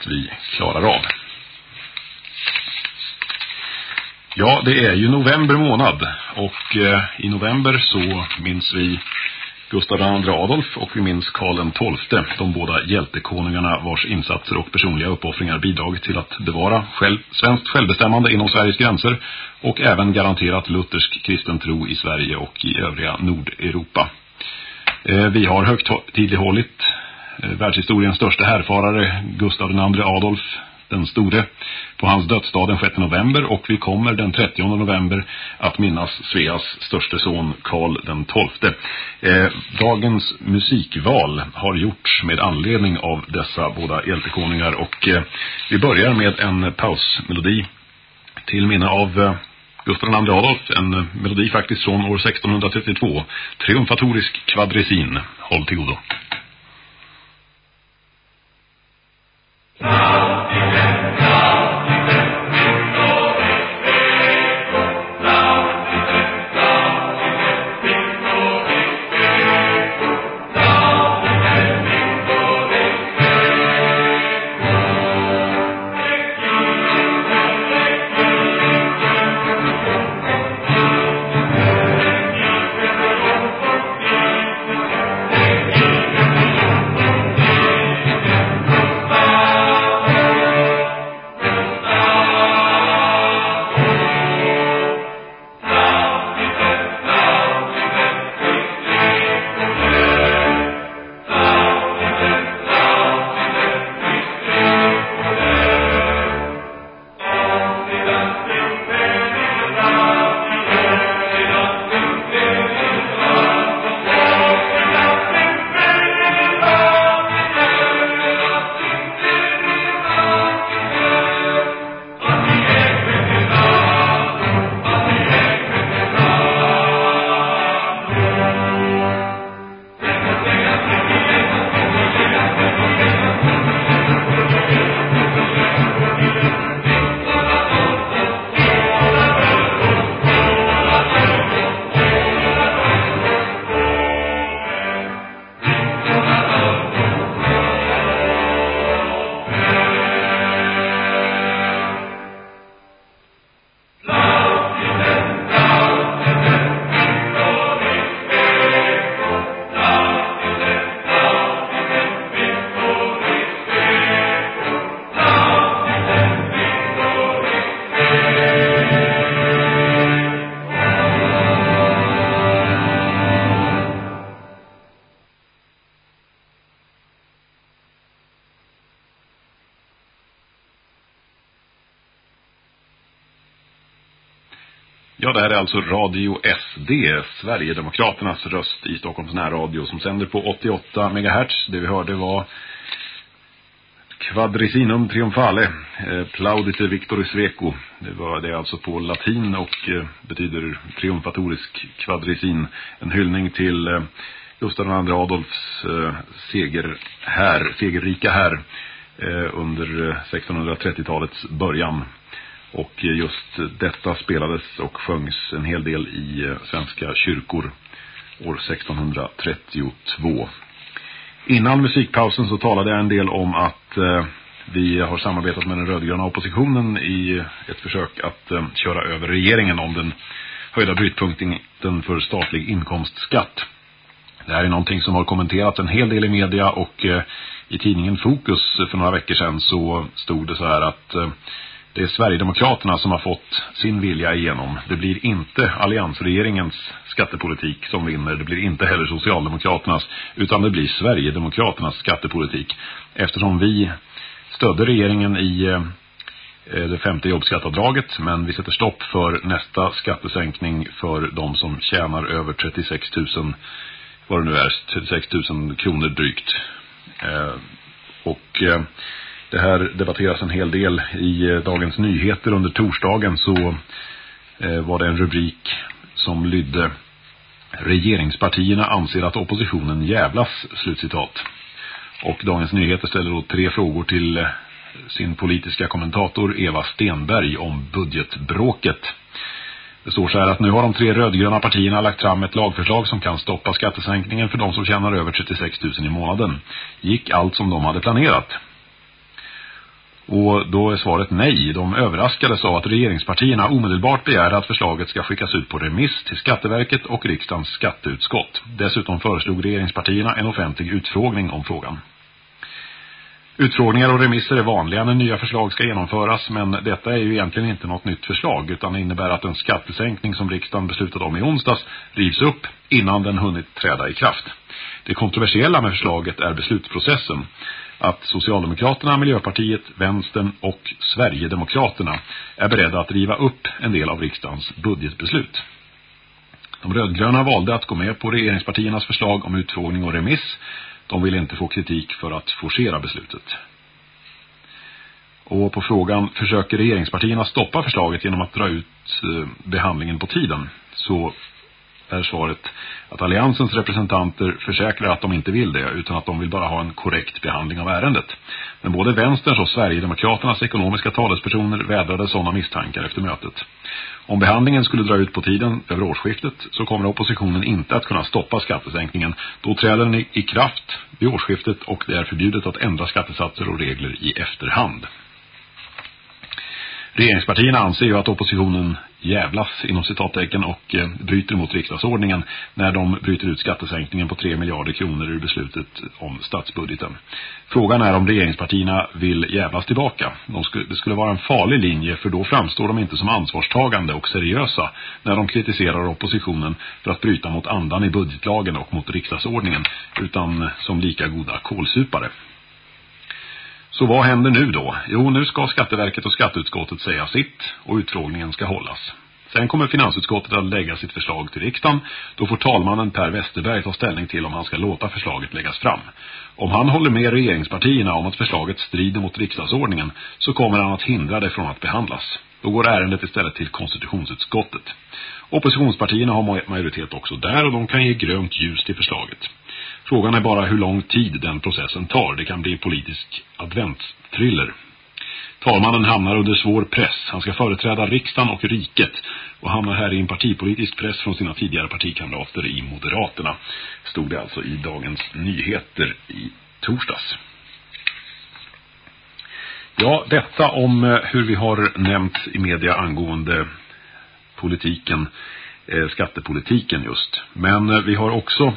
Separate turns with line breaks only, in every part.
att vi klarar av. Ja, det är ju november månad och eh, i november så minns vi Gustav II Adolf och vi minns Karl XII, de båda hjältekonungarna vars insatser och personliga uppoffringar bidragit till att bevara själv, svenskt självbestämmande inom Sveriges gränser och även garanterat luthersk kristen tro i Sverige och i övriga Nordeuropa. Eh, vi har högtidlighållit Eh, världshistoriens största härfarare Gustav II Adolf den store på hans dödsdag den 6 november och vi kommer den 30 november att minnas Sveas störste son Karl den 12. Eh, dagens musikval har gjorts med anledning av dessa båda hjältekonungar och eh, vi börjar med en pausmelodi till minne av eh, Gustav II Adolf, en melodi faktiskt från år 1632, triumfatorisk kvadresin, Håll till godo. Här är alltså Radio SD, Sverigedemokraternas röst i Stockholms närradio som sänder på 88 MHz. Det vi hörde var Quadricinum Triumphale, eh, Plaudite Victoris Veco. Det var det alltså på latin och eh, betyder triumfatorisk kvadricin. En hyllning till eh, Gustav II Adolfs eh, seger här, segerrika här eh, under eh, 1630-talets början. Och eh, just detta spelades och sjöngs en hel del i eh, svenska kyrkor år 1632. Innan musikpausen så talade jag en del om att eh, vi har samarbetat med den rödgröna oppositionen i ett försök att köra över regeringen om den höjda brytpunkten för statlig inkomstskatt. Det här är någonting som har kommenterats en hel del i media och i tidningen Fokus för några veckor sedan så stod det så här att det är Sverigedemokraterna som har fått sin vilja igenom. Det blir inte alliansregeringens skattepolitik som vinner. Det blir inte heller Socialdemokraternas utan det blir Sverigedemokraternas skattepolitik. Eftersom vi stödde regeringen i eh, eh, det femte jobbskattavdraget men vi sätter stopp för nästa skattesänkning för de som tjänar över 36 000 vad det nu är, 36 000 kronor drygt. Eh, och det här debatteras en hel del i eh, Dagens Nyheter under torsdagen så eh, var det en rubrik som lydde Regeringspartierna anser att oppositionen jävlas, slutcitat. Och Dagens Nyheter ställer då tre frågor till eh, sin politiska kommentator Eva Stenberg om budgetbråket. Det står så här att nu har de tre rödgröna partierna lagt fram ett lagförslag som kan stoppa skattesänkningen för de som tjänar över 36 000 i månaden. Gick allt som de hade planerat? Och då är svaret nej. De överraskades av att regeringspartierna omedelbart begärde att förslaget ska skickas ut på remiss till Skatteverket och riksdagens skatteutskott. Dessutom föreslog regeringspartierna en offentlig utfrågning om frågan. Utfrågningar och remisser är vanliga när nya förslag ska genomföras men detta är ju egentligen inte något nytt förslag utan innebär att en skattesänkning som riksdagen beslutade om i onsdags rivs upp innan den hunnit träda i kraft. Det kontroversiella med förslaget är beslutsprocessen. Att Socialdemokraterna, Miljöpartiet, Vänstern och Sverigedemokraterna är beredda att riva upp en del av riksdagens budgetbeslut. De rödgröna valde att gå med på regeringspartiernas förslag om utfrågning och remiss de vill inte få kritik för att forcera beslutet. Och på frågan, försöker regeringspartierna stoppa förslaget genom att dra ut eh, behandlingen på tiden? Så är svaret att alliansens representanter försäkrar att de inte vill det utan att de vill bara ha en korrekt behandling av ärendet. Men både Vänsterns och Sverigedemokraternas ekonomiska talespersoner vädrade sådana misstankar efter mötet. Om behandlingen skulle dra ut på tiden över årsskiftet så kommer oppositionen inte att kunna stoppa skattesänkningen. Då träder den i kraft vid årsskiftet och det är förbjudet att ändra skattesatser och regler i efterhand. Regeringspartierna anser ju att oppositionen jävlas inom citattecken och eh, bryter mot riksdagsordningen när de bryter ut skattesänkningen på 3 miljarder kronor ur beslutet om statsbudgeten. Frågan är om regeringspartierna vill jävlas tillbaka. De skulle, det skulle vara en farlig linje för då framstår de inte som ansvarstagande och seriösa när de kritiserar oppositionen för att bryta mot andan i budgetlagen och mot riksdagsordningen utan som lika goda kolsupare. Så vad händer nu då? Jo, nu ska Skatteverket och skatteutskottet säga sitt och utfrågningen ska hållas. Sen kommer finansutskottet att lägga sitt förslag till riksdagen. Då får talmannen Per Westerberg ta ställning till om han ska låta förslaget läggas fram. Om han håller med regeringspartierna om att förslaget strider mot riksdagsordningen så kommer han att hindra det från att behandlas. Då går ärendet istället till konstitutionsutskottet. Oppositionspartierna har majoritet också där och de kan ge grönt ljus till förslaget. Frågan är bara hur lång tid den processen tar. Det kan bli politisk adventstriller. Talmannen hamnar under svår press. Han ska företräda riksdagen och riket och hamnar här i en partipolitisk press från sina tidigare partikamrater i Moderaterna. Stod det alltså i Dagens Nyheter i torsdags. Ja, detta om eh, hur vi har nämnt i media angående politiken, Eh, skattepolitiken just. Men eh, vi har också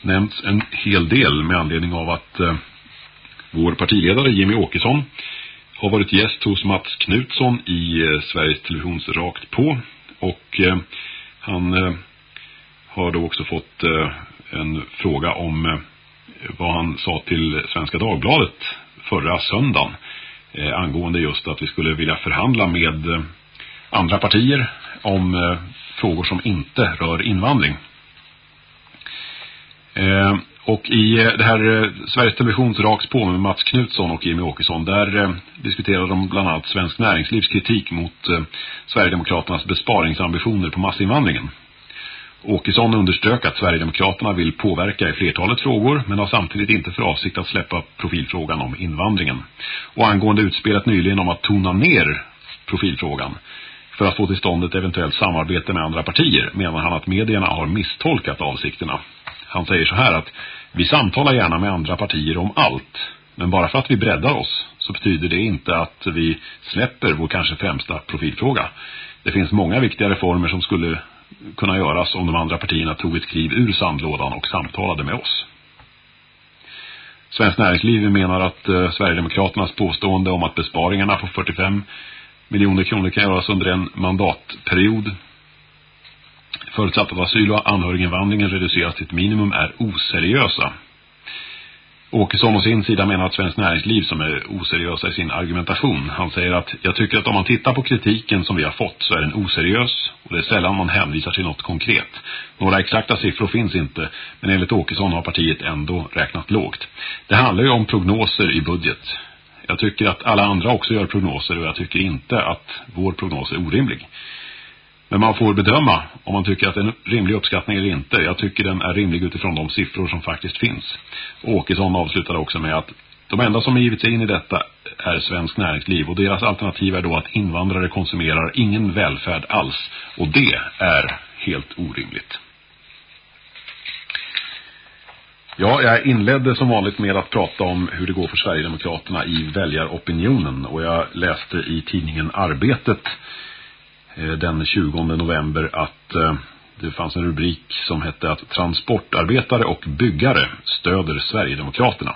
nämnts en hel del med anledning av att eh, vår partiledare Jimmy Åkesson har varit gäst hos Mats Knutsson i Sveriges Televisions Rakt på och han har då också fått en fråga om vad han sa till Svenska Dagbladet förra söndagen angående just att vi skulle vilja förhandla med andra partier om frågor som inte rör invandring. Eh, och i eh, det här eh, Sveriges Televisions raks på med Mats Knutsson och Jimmy Åkesson där eh, diskuterade de bland annat svensk näringslivs kritik mot eh, Sverigedemokraternas besparingsambitioner på massinvandringen. Åkesson underströk att Sverigedemokraterna vill påverka i flertalet frågor men har samtidigt inte för avsikt att släppa profilfrågan om invandringen. Och angående utspelet nyligen om att tona ner profilfrågan för att få till stånd ett eventuellt samarbete med andra partier menar han att medierna har misstolkat avsikterna. Han säger så här att vi samtalar gärna med andra partier om allt. Men bara för att vi breddar oss så betyder det inte att vi släpper vår kanske främsta profilfråga. Det finns många viktiga reformer som skulle kunna göras om de andra partierna tog ett kliv ur sandlådan och samtalade med oss. Svensk näringsliv menar att eh, Sverigedemokraternas påstående om att besparingarna på 45 miljoner kronor kan göras under en mandatperiod förutsatt att asyl- och anhöriginvandringen reduceras till ett minimum är oseriösa. Åkesson å sin sida menar att svensk näringsliv som är oseriösa i sin argumentation. Han säger att jag tycker att om man tittar på kritiken som vi har fått så är den oseriös och det är sällan man hänvisar till något konkret. Några exakta siffror finns inte men enligt Åkesson har partiet ändå räknat lågt. Det handlar ju om prognoser i budget. Jag tycker att alla andra också gör prognoser och jag tycker inte att vår prognos är orimlig. Men man får bedöma om man tycker att det är en rimlig uppskattning eller inte. Jag tycker den är rimlig utifrån de siffror som faktiskt finns. Åkesson avslutade också med att de enda som har givit sig in i detta är svensk näringsliv och deras alternativ är då att invandrare konsumerar ingen välfärd alls. Och det är helt orimligt. Ja, jag inledde som vanligt med att prata om hur det går för Sverigedemokraterna i väljaropinionen och jag läste i tidningen Arbetet eh, den 20 november att eh, det fanns en rubrik som hette att transportarbetare och byggare stöder Sverigedemokraterna.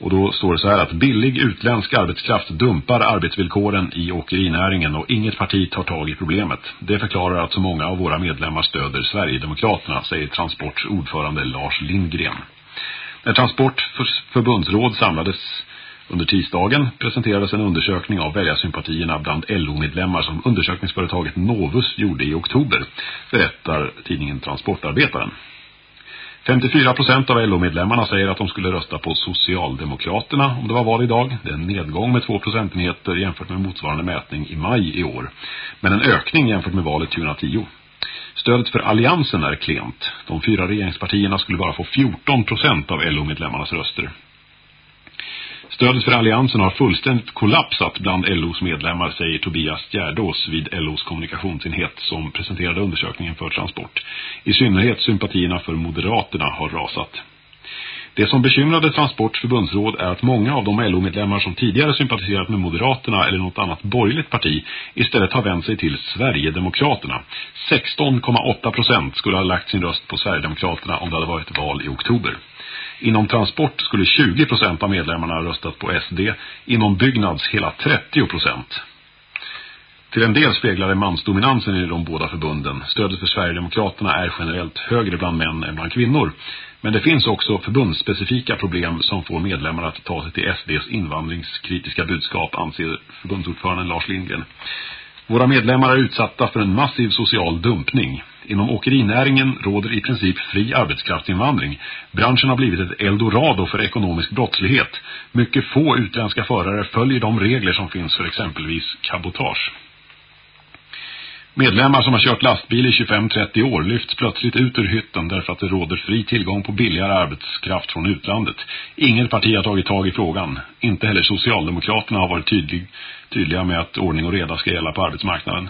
Och då står det så här att billig utländsk arbetskraft dumpar arbetsvillkoren i åkerinäringen och inget parti tar tag i problemet. Det förklarar att så många av våra medlemmar stöder Sverigedemokraterna, säger Transports ordförande Lars Lindgren. När Transport förbundsråd samlades under tisdagen presenterades en undersökning av väljarsympatierna bland LO-medlemmar som undersökningsföretaget Novus gjorde i oktober, berättar tidningen Transportarbetaren. 54 procent av LO-medlemmarna säger att de skulle rösta på Socialdemokraterna om det var val idag. Det är en nedgång med 2 procentenheter jämfört med motsvarande mätning i maj i år. Men en ökning jämfört med valet 2010. Stödet för alliansen är klent. De fyra regeringspartierna skulle bara få 14 procent av LO-medlemmarnas röster. Stödet för alliansen har fullständigt kollapsat bland LOs medlemmar, säger Tobias Gärdås vid LOs kommunikationsenhet som presenterade undersökningen för transport. I synnerhet sympatierna för Moderaterna har rasat. Det som bekymrade Transports förbundsråd är att många av de LO-medlemmar som tidigare sympatiserat med Moderaterna eller något annat borgerligt parti istället har vänt sig till Sverigedemokraterna. 16,8 procent skulle ha lagt sin röst på Sverigedemokraterna om det hade varit val i oktober. Inom transport skulle 20 procent av medlemmarna ha röstat på SD, inom byggnads hela 30 procent. Till en del speglar det mansdominansen i de båda förbunden. Stödet för Sverigedemokraterna är generellt högre bland män än bland kvinnor. Men det finns också förbundsspecifika problem som får medlemmar att ta sig till SDs invandringskritiska budskap, anser förbundsordföranden Lars Lindgren. Våra medlemmar är utsatta för en massiv social dumpning. Inom åkerinäringen råder i princip fri arbetskraftsinvandring. Branschen har blivit ett eldorado för ekonomisk brottslighet. Mycket få utländska förare följer de regler som finns för exempelvis kabotage. Medlemmar som har kört lastbil i 25-30 år lyfts plötsligt ut ur hytten därför att det råder fri tillgång på billigare arbetskraft från utlandet. Inget parti har tagit tag i frågan. Inte heller Socialdemokraterna har varit tydlig, tydliga med att ordning och reda ska gälla på arbetsmarknaden.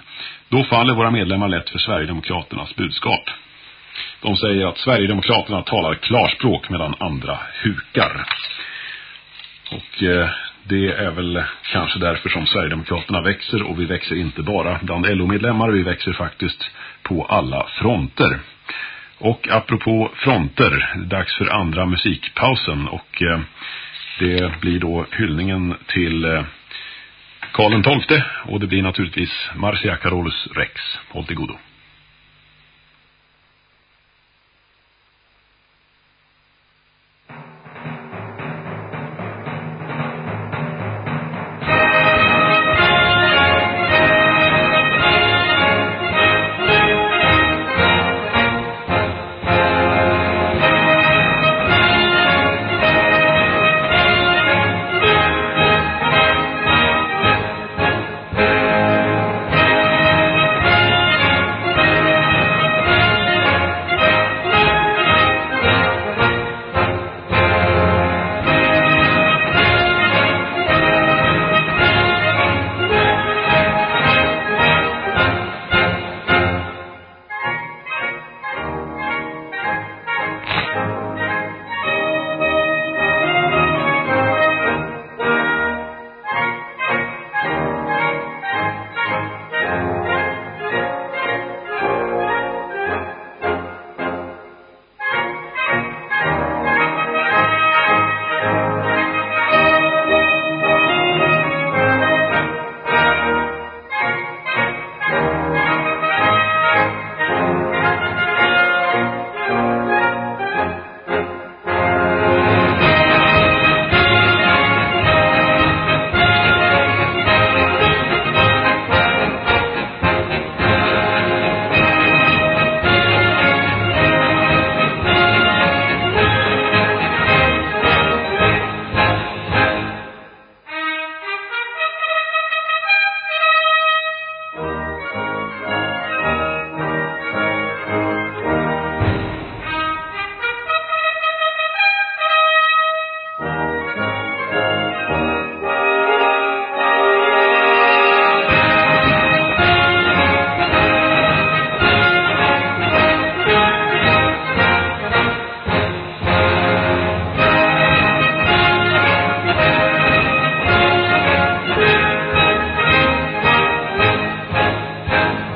Då faller våra medlemmar lätt för Sverigedemokraternas budskap. De säger att Sverigedemokraterna talar klarspråk medan andra hukar. Och eh, det är väl kanske därför som Sverigedemokraterna växer och vi växer inte bara bland LO-medlemmar, vi växer faktiskt på alla fronter. Och apropå fronter, dags för andra musikpausen och eh, det blir då hyllningen till eh, Karl XII och det blir naturligtvis Marcia Carolus Rex. Håll till godo.